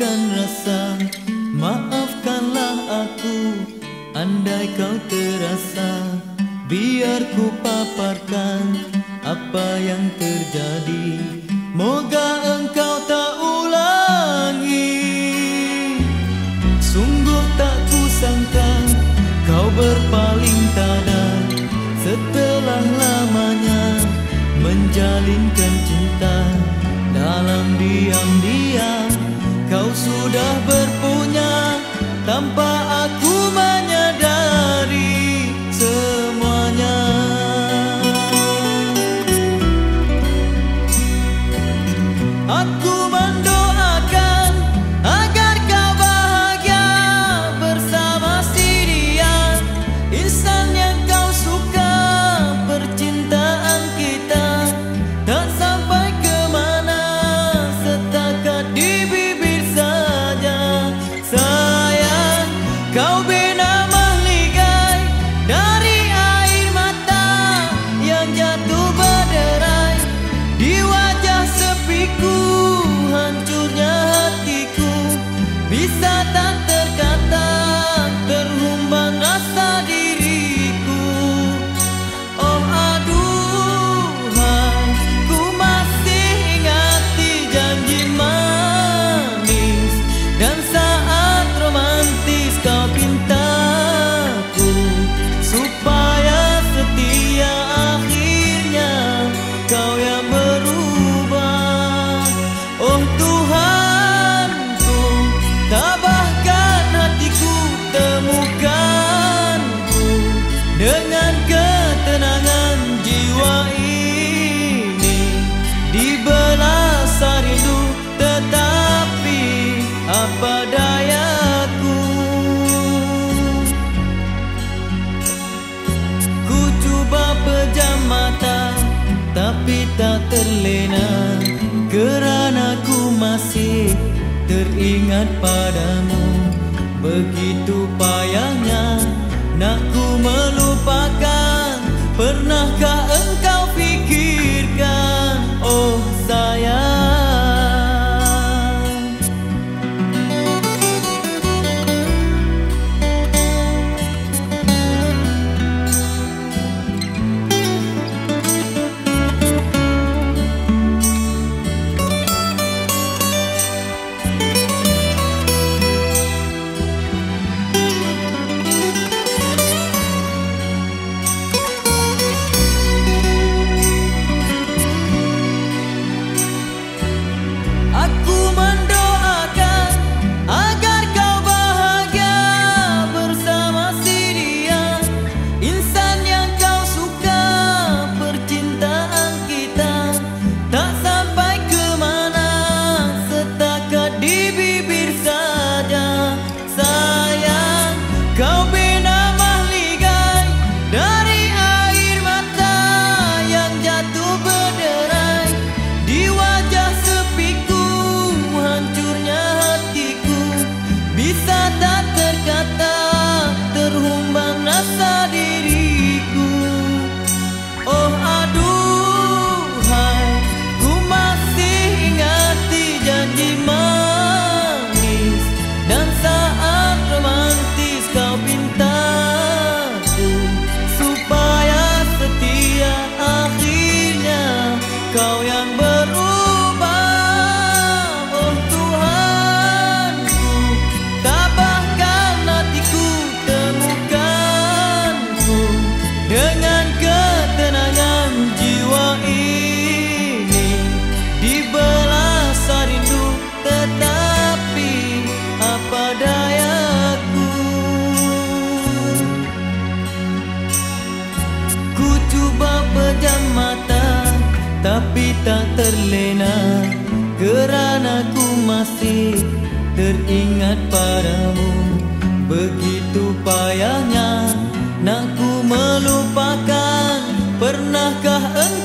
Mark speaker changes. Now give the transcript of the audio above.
Speaker 1: meluahkan rasa Maafkanlah aku. Andai kau terasa Biar ku paparkan apa yang terjadi. Moga engkau tak ulangi. Sungguh tak kusangka kau berpaling tada. Setelah lamanya menjalinkan cinta Dalam diam-diam sudah berpunya Tanpa aku menyadari semuanya. Aku 告别。Tak terlena. Kerana ku masih teringat padamu. Begitu payahnya nak ku melupakan. Pernahkah bisa tak terkata tapi tak terlena kerana ku masih teringat padamu. Begitu payahnya nak ku melupakan pernahkah engkau